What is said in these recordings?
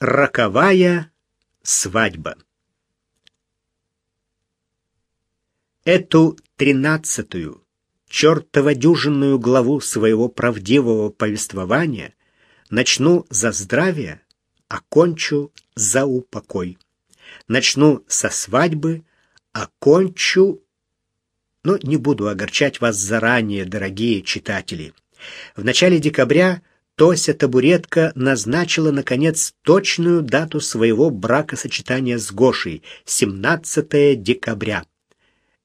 Роковая свадьба. Эту тринадцатую, чертово-дюжинную главу своего правдивого повествования начну за здравие, окончу за упокой. Начну со свадьбы, окончу... Но не буду огорчать вас заранее, дорогие читатели. В начале декабря Тося Табуретка назначила, наконец, точную дату своего бракосочетания с Гошей — 17 декабря.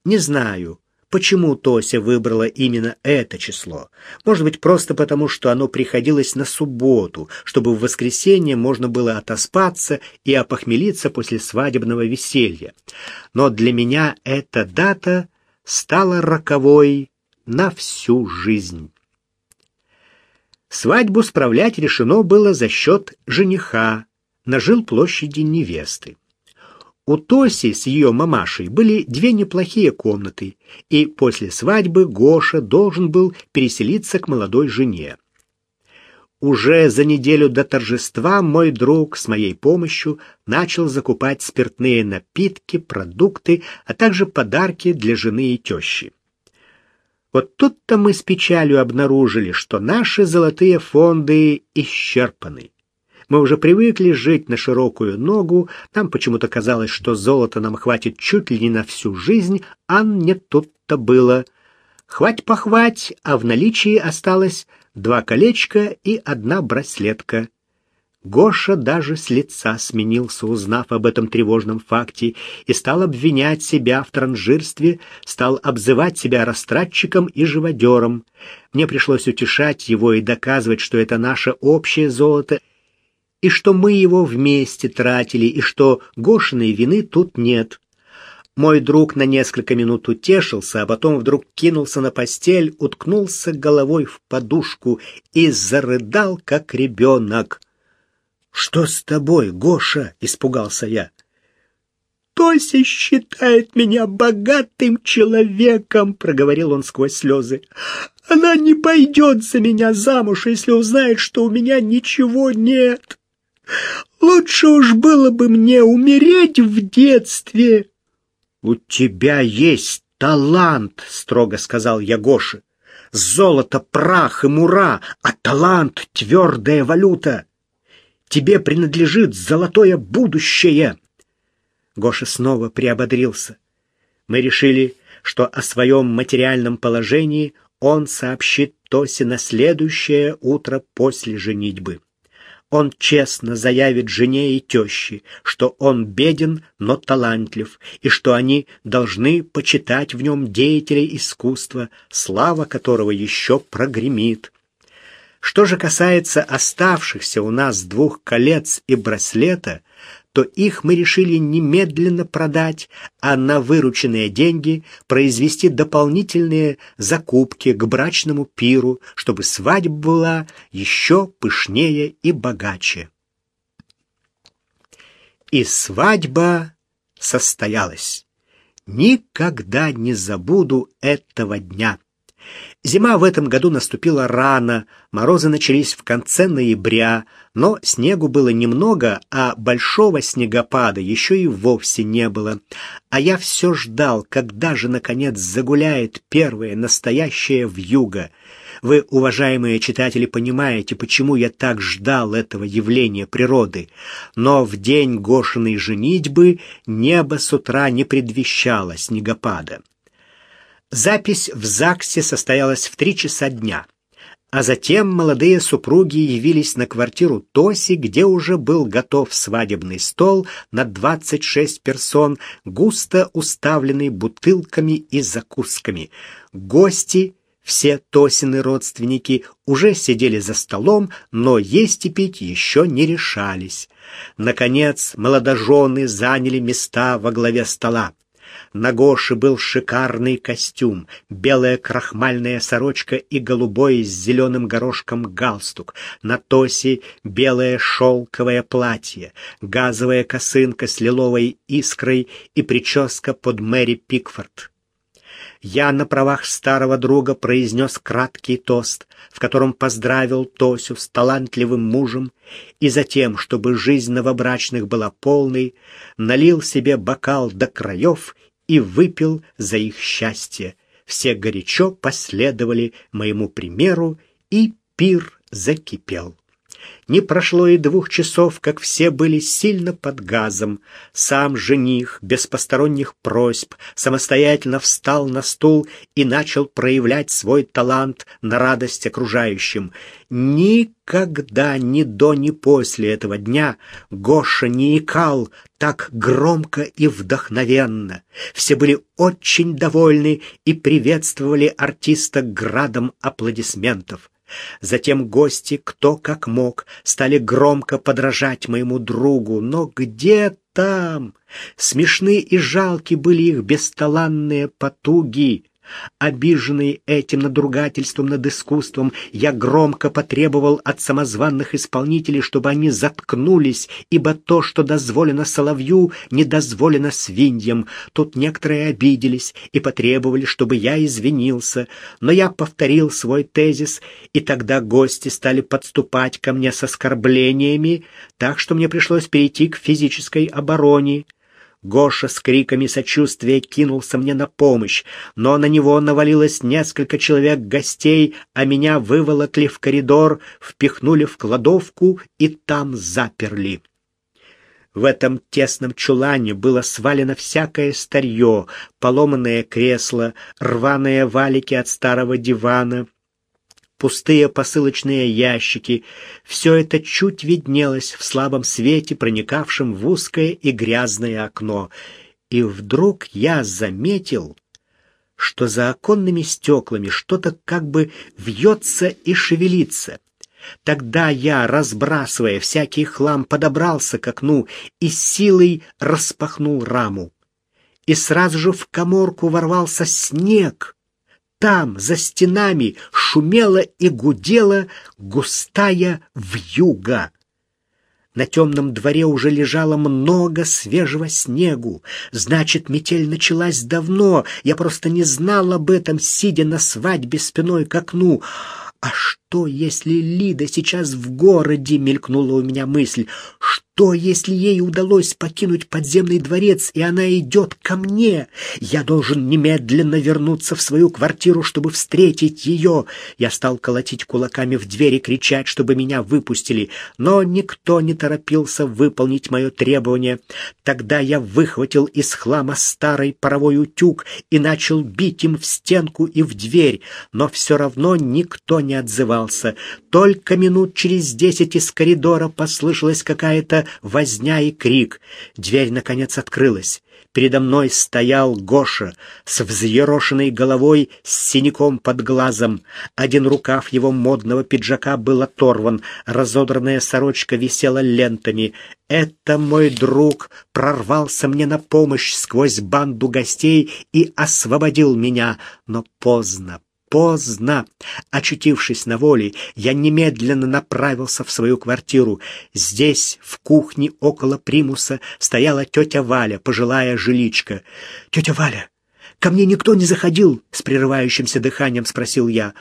Не знаю, почему Тося выбрала именно это число. Может быть, просто потому, что оно приходилось на субботу, чтобы в воскресенье можно было отоспаться и опохмелиться после свадебного веселья. Но для меня эта дата стала роковой на всю жизнь. Свадьбу справлять решено было за счет жениха на жилплощади невесты. У Тоси с ее мамашей были две неплохие комнаты, и после свадьбы Гоша должен был переселиться к молодой жене. Уже за неделю до торжества мой друг с моей помощью начал закупать спиртные напитки, продукты, а также подарки для жены и тещи. Вот тут-то мы с печалью обнаружили, что наши золотые фонды исчерпаны. Мы уже привыкли жить на широкую ногу, нам почему-то казалось, что золота нам хватит чуть ли не на всю жизнь, а не тут-то было. Хвать-похвать, а в наличии осталось два колечка и одна браслетка. Гоша даже с лица сменился, узнав об этом тревожном факте, и стал обвинять себя в транжирстве, стал обзывать себя растратчиком и живодером. Мне пришлось утешать его и доказывать, что это наше общее золото, и что мы его вместе тратили, и что Гошиной вины тут нет. Мой друг на несколько минут утешился, а потом вдруг кинулся на постель, уткнулся головой в подушку и зарыдал, как ребенок. «Что с тобой, Гоша?» — испугался я. «Тося считает меня богатым человеком», — проговорил он сквозь слезы. «Она не пойдет за меня замуж, если узнает, что у меня ничего нет. Лучше уж было бы мне умереть в детстве». «У тебя есть талант», — строго сказал я Гоше. «Золото, прах и мура, а талант — твердая валюта». Тебе принадлежит золотое будущее!» Гоша снова приободрился. Мы решили, что о своем материальном положении он сообщит Тосе на следующее утро после женитьбы. Он честно заявит жене и теще, что он беден, но талантлив, и что они должны почитать в нем деятеля искусства, слава которого еще прогремит. Что же касается оставшихся у нас двух колец и браслета, то их мы решили немедленно продать, а на вырученные деньги произвести дополнительные закупки к брачному пиру, чтобы свадьба была еще пышнее и богаче. И свадьба состоялась. Никогда не забуду этого дня. Зима в этом году наступила рано, морозы начались в конце ноября, но снегу было немного, а большого снегопада еще и вовсе не было. А я все ждал, когда же, наконец, загуляет первое настоящее вьюга. Вы, уважаемые читатели, понимаете, почему я так ждал этого явления природы. Но в день Гошиной женитьбы небо с утра не предвещало снегопада. Запись в ЗАГСе состоялась в три часа дня, а затем молодые супруги явились на квартиру Тоси, где уже был готов свадебный стол на 26 персон, густо уставленный бутылками и закусками. Гости все Тосины родственники уже сидели за столом, но есть и пить еще не решались. Наконец, молодожены заняли места во главе стола. На Гоше был шикарный костюм, белая крахмальная сорочка и голубой с зеленым горошком галстук. На Тосе белое шелковое платье, газовая косынка с лиловой искрой и прическа под Мэри Пикфорд. Я на правах старого друга произнес краткий тост, в котором поздравил Тосю с талантливым мужем, и затем, чтобы жизнь новобрачных была полной, налил себе бокал до краев и выпил за их счастье. Все горячо последовали моему примеру, и пир закипел. Не прошло и двух часов, как все были сильно под газом. Сам жених, без посторонних просьб, самостоятельно встал на стул и начал проявлять свой талант на радость окружающим. Никогда ни до, ни после этого дня Гоша не икал так громко и вдохновенно. Все были очень довольны и приветствовали артиста градом аплодисментов. Затем гости, кто как мог, стали громко подражать моему другу, но где там? Смешны и жалки были их бесталанные потуги. Обиженный этим надругательством над искусством, я громко потребовал от самозванных исполнителей, чтобы они заткнулись, ибо то, что дозволено соловью, не дозволено свиньям. Тут некоторые обиделись и потребовали, чтобы я извинился, но я повторил свой тезис, и тогда гости стали подступать ко мне с оскорблениями, так что мне пришлось перейти к физической обороне. Гоша с криками сочувствия кинулся мне на помощь, но на него навалилось несколько человек гостей, а меня выволокли в коридор, впихнули в кладовку и там заперли. В этом тесном чулане было свалено всякое старье, поломанное кресло, рваные валики от старого дивана, пустые посылочные ящики. Все это чуть виднелось в слабом свете, проникавшем в узкое и грязное окно. И вдруг я заметил, что за оконными стеклами что-то как бы вьется и шевелится. Тогда я, разбрасывая всякий хлам, подобрался к окну и силой распахнул раму. И сразу же в коморку ворвался снег — там, за стенами, шумела и гудела густая вьюга. На темном дворе уже лежало много свежего снегу. Значит, метель началась давно. Я просто не знал об этом, сидя на свадьбе спиной к окну. А что, если Лида сейчас в городе, мелькнула у меня мысль. Что, если ей удалось покинуть подземный дворец, и она идет ко мне? Я должен немедленно вернуться в свою квартиру, чтобы встретить ее. Я стал колотить кулаками в дверь и кричать, чтобы меня выпустили, но никто не торопился выполнить мое требование. Тогда я выхватил из хлама старый паровой утюг и начал бить им в стенку и в дверь, но все равно никто не отзывался. Только минут через десять из коридора послышалась какая-то возня и крик. Дверь, наконец, открылась. Передо мной стоял Гоша с взъерошенной головой, с синяком под глазом. Один рукав его модного пиджака был оторван, разодранная сорочка висела лентами. Это мой друг прорвался мне на помощь сквозь банду гостей и освободил меня, но поздно, Поздно. Очутившись на воле, я немедленно направился в свою квартиру. Здесь, в кухне около примуса, стояла тетя Валя, пожилая жиличка. «Тетя Валя, ко мне никто не заходил?» — с прерывающимся дыханием спросил я.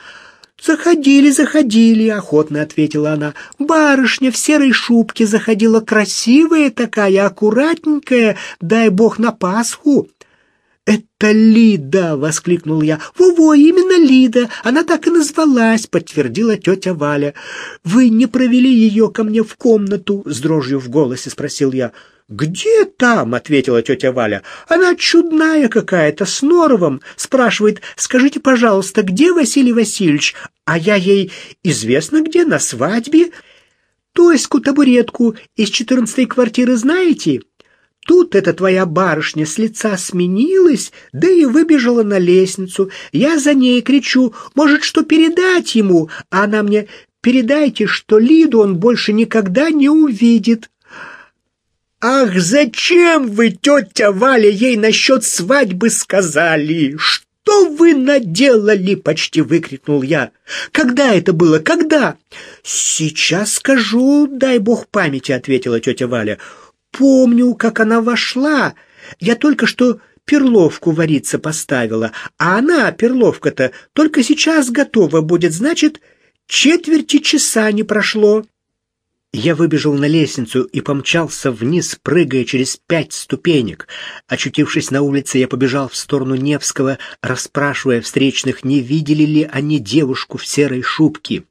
«Заходили, заходили», — охотно ответила она. «Барышня в серой шубке заходила, красивая такая, аккуратненькая, дай бог на Пасху». «Это Лида!» — воскликнул я. «Во-во, именно Лида! Она так и назвалась!» — подтвердила тетя Валя. «Вы не провели ее ко мне в комнату?» — с дрожью в голосе спросил я. «Где там?» — ответила тетя Валя. «Она чудная какая-то, с норовом. Спрашивает, скажите, пожалуйста, где Василий Васильевич? А я ей известно где, на свадьбе. Тоську-табуретку из четырнадцатой квартиры знаете?» Тут эта твоя барышня с лица сменилась, да и выбежала на лестницу. Я за ней кричу, может, что передать ему, а она мне «передайте, что Лиду он больше никогда не увидит». «Ах, зачем вы, тетя Валя, ей насчет свадьбы сказали? Что вы наделали?» — почти выкрикнул я. «Когда это было? Когда?» «Сейчас скажу, дай бог памяти», — ответила тетя Валя. Помню, как она вошла. Я только что перловку вариться поставила, а она, перловка-то, только сейчас готова будет, значит, четверти часа не прошло. Я выбежал на лестницу и помчался вниз, прыгая через пять ступенек. Очутившись на улице, я побежал в сторону Невского, расспрашивая встречных, не видели ли они девушку в серой шубке.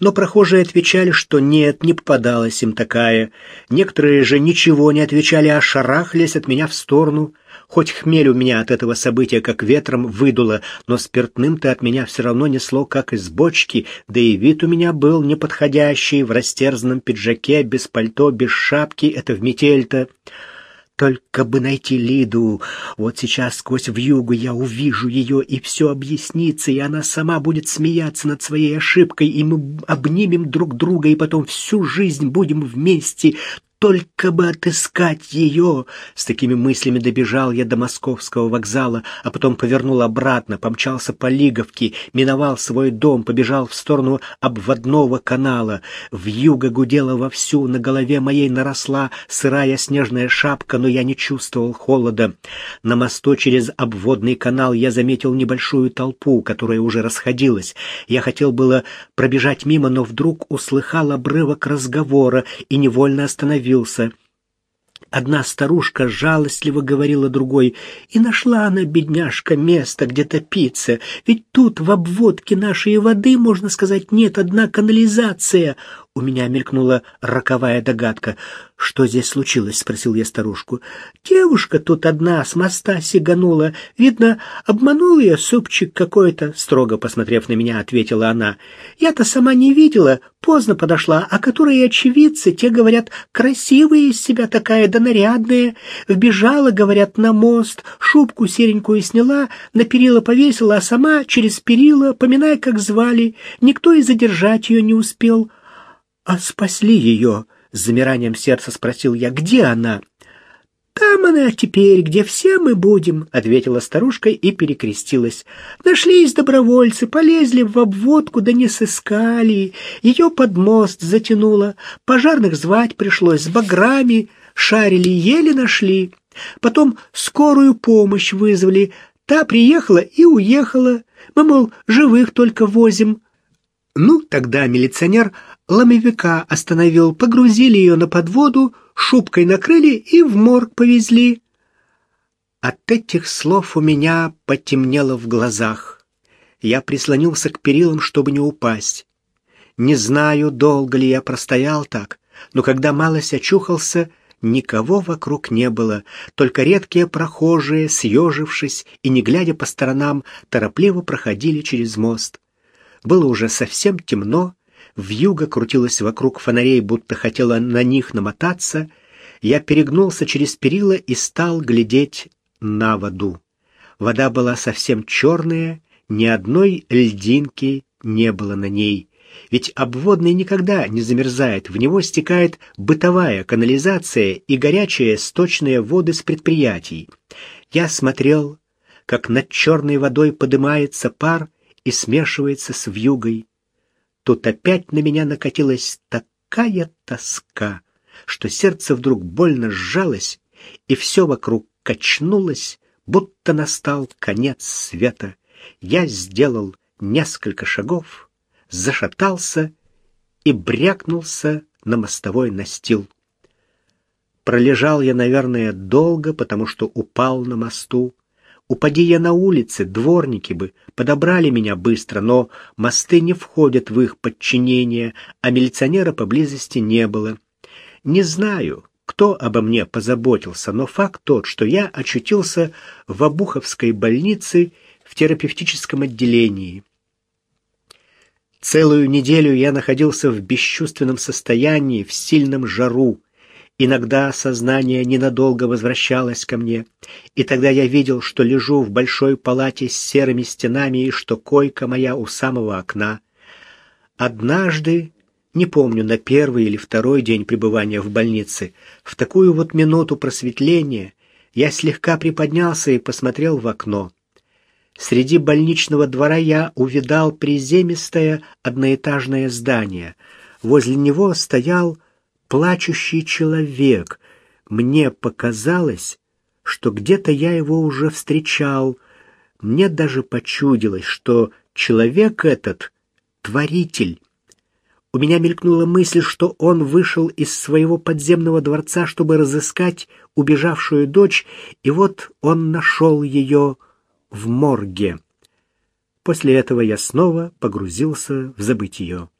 Но прохожие отвечали, что нет, не попадалась им такая. Некоторые же ничего не отвечали, а шарахались от меня в сторону — Хоть хмель у меня от этого события как ветром выдуло, но спиртным-то от меня все равно несло, как из бочки, да и вид у меня был неподходящий, в растерзанном пиджаке, без пальто, без шапки, это в метель-то. Только бы найти Лиду. Вот сейчас сквозь вьюгу я увижу ее, и все объяснится, и она сама будет смеяться над своей ошибкой, и мы обнимем друг друга, и потом всю жизнь будем вместе. Только бы отыскать ее! С такими мыслями добежал я до московского вокзала, а потом повернул обратно, помчался по Лиговке, миновал свой дом, побежал в сторону обводного канала. Вьюга гудела вовсю, на голове моей наросла сырая снежная шапка, но я не чувствовал холода. На мосту через обводный канал я заметил небольшую толпу, которая уже расходилась. Я хотел было пробежать мимо, но вдруг услыхал обрывок разговора и невольно остановился остановился. Одна старушка жалостливо говорила другой, и нашла она, бедняжка, место, где топиться, ведь тут в обводке нашей воды, можно сказать, нет, одна канализация. У меня мелькнула роковая догадка. «Что здесь случилось?» — спросил я старушку. «Девушка тут одна с моста сиганула. Видно, обманул ее супчик какой-то», — строго посмотрев на меня, ответила она. «Я-то сама не видела, поздно подошла, а которые очевидцы, те, говорят, красивая из себя такая, да нарядная. Вбежала, говорят, на мост, шубку серенькую сняла, на перила повесила, а сама через перила, поминая, как звали. Никто и задержать ее не успел». «А спасли ее?» — с замиранием сердца спросил я. «Где она?» «Там она теперь, где все мы будем», — ответила старушка и перекрестилась. «Нашлись добровольцы, полезли в обводку, да не сыскали. Ее под мост затянуло. Пожарных звать пришлось, с баграми шарили, еле нашли. Потом скорую помощь вызвали. Та приехала и уехала. Мы, мол, живых только возим». Ну, тогда милиционер ломовика остановил, погрузили ее на подводу, шубкой накрыли и в морг повезли. От этих слов у меня потемнело в глазах. Я прислонился к перилам, чтобы не упасть. Не знаю, долго ли я простоял так, но когда малость очухался, никого вокруг не было, только редкие прохожие, съежившись и не глядя по сторонам, торопливо проходили через мост. Было уже совсем темно, Вьюга крутилась вокруг фонарей, будто хотела на них намотаться. Я перегнулся через перила и стал глядеть на воду. Вода была совсем черная, ни одной льдинки не было на ней. Ведь обводный никогда не замерзает, в него стекает бытовая канализация и горячие сточные воды с предприятий. Я смотрел, как над черной водой поднимается пар и смешивается с вьюгой. Тут опять на меня накатилась такая тоска, что сердце вдруг больно сжалось, и все вокруг качнулось, будто настал конец света. Я сделал несколько шагов, зашатался и брякнулся на мостовой настил. Пролежал я, наверное, долго, потому что упал на мосту. Упади я на улице, дворники бы подобрали меня быстро, но мосты не входят в их подчинение, а милиционера поблизости не было. Не знаю, кто обо мне позаботился, но факт тот, что я очутился в Обуховской больнице в терапевтическом отделении. Целую неделю я находился в бесчувственном состоянии, в сильном жару. Иногда сознание ненадолго возвращалось ко мне, и тогда я видел, что лежу в большой палате с серыми стенами и что койка моя у самого окна. Однажды, не помню, на первый или второй день пребывания в больнице, в такую вот минуту просветления я слегка приподнялся и посмотрел в окно. Среди больничного двора я увидал приземистое одноэтажное здание. Возле него стоял плачущий человек. Мне показалось, что где-то я его уже встречал. Мне даже почудилось, что человек этот — творитель. У меня мелькнула мысль, что он вышел из своего подземного дворца, чтобы разыскать убежавшую дочь, и вот он нашел ее в морге. После этого я снова погрузился в забытье.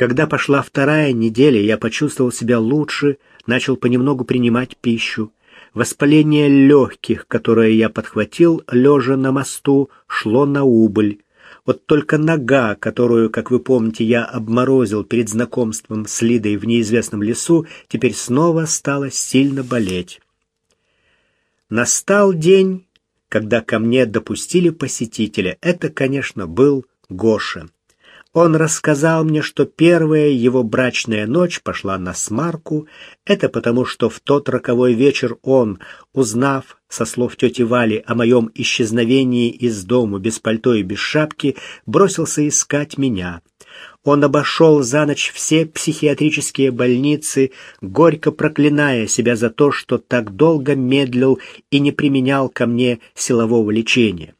Когда пошла вторая неделя, я почувствовал себя лучше, начал понемногу принимать пищу. Воспаление легких, которое я подхватил, лежа на мосту, шло на убыль. Вот только нога, которую, как вы помните, я обморозил перед знакомством с Лидой в неизвестном лесу, теперь снова стала сильно болеть. Настал день, когда ко мне допустили посетителя. Это, конечно, был Гоша. Он рассказал мне, что первая его брачная ночь пошла на смарку. Это потому, что в тот роковой вечер он, узнав со слов тети Вали о моем исчезновении из дому без пальто и без шапки, бросился искать меня. Он обошел за ночь все психиатрические больницы, горько проклиная себя за то, что так долго медлил и не применял ко мне силового лечения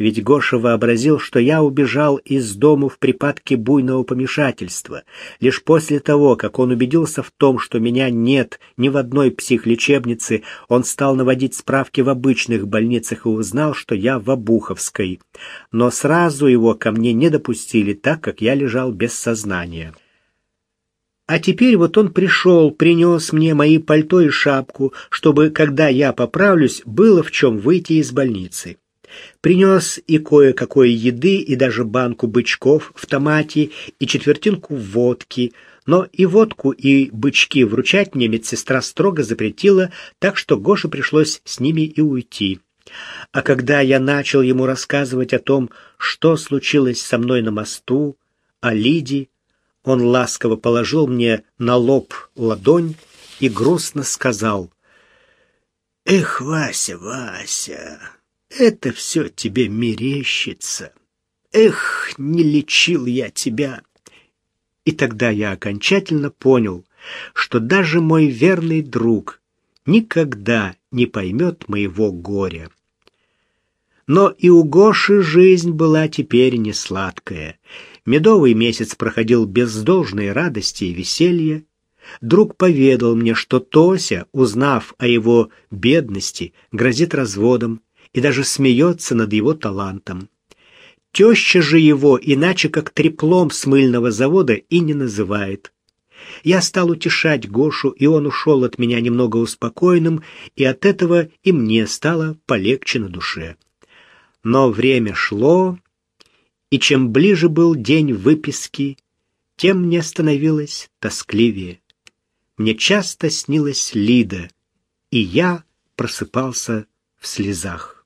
ведь Гоша вообразил, что я убежал из дому в припадке буйного помешательства. Лишь после того, как он убедился в том, что меня нет ни в одной психлечебнице, он стал наводить справки в обычных больницах и узнал, что я в Обуховской. Но сразу его ко мне не допустили, так как я лежал без сознания. А теперь вот он пришел, принес мне мои пальто и шапку, чтобы, когда я поправлюсь, было в чем выйти из больницы. Принес и кое-какой еды, и даже банку бычков в томате, и четвертинку водки, но и водку, и бычки вручать мне медсестра строго запретила, так что Гоше пришлось с ними и уйти. А когда я начал ему рассказывать о том, что случилось со мной на мосту, о Лиде, он ласково положил мне на лоб ладонь и грустно сказал, «Эх, Вася, Вася, это все тебе мерещится. Эх, не лечил я тебя. И тогда я окончательно понял, что даже мой верный друг никогда не поймет моего горя. Но и у Гоши жизнь была теперь не сладкая. Медовый месяц проходил без должной радости и веселья. Друг поведал мне, что Тося, узнав о его бедности, грозит разводом, и даже смеется над его талантом. Теща же его иначе как треплом с мыльного завода и не называет. Я стал утешать Гошу, и он ушел от меня немного успокоенным, и от этого и мне стало полегче на душе. Но время шло, и чем ближе был день выписки, тем мне становилось тоскливее. Мне часто снилась Лида, и я просыпался в слезах.